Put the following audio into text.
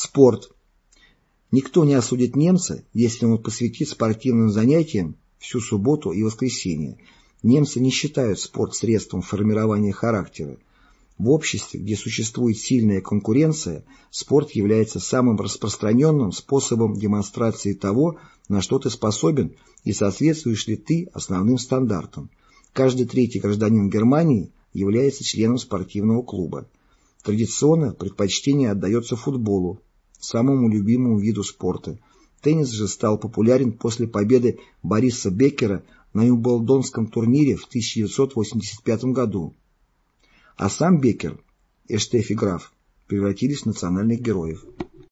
Спорт. Никто не осудит немца, если он посвятит спортивным занятиям всю субботу и воскресенье. Немцы не считают спорт средством формирования характера. В обществе, где существует сильная конкуренция, спорт является самым распространенным способом демонстрации того, на что ты способен и соответствуешь ли ты основным стандартам. Каждый третий гражданин Германии является членом спортивного клуба. Традиционно предпочтение отдается футболу, самому любимому виду спорта. Теннис же стал популярен после победы Бориса Беккера на Юблдонском турнире в 1985 году. А сам Беккер и Штефи Граф превратились в национальных героев.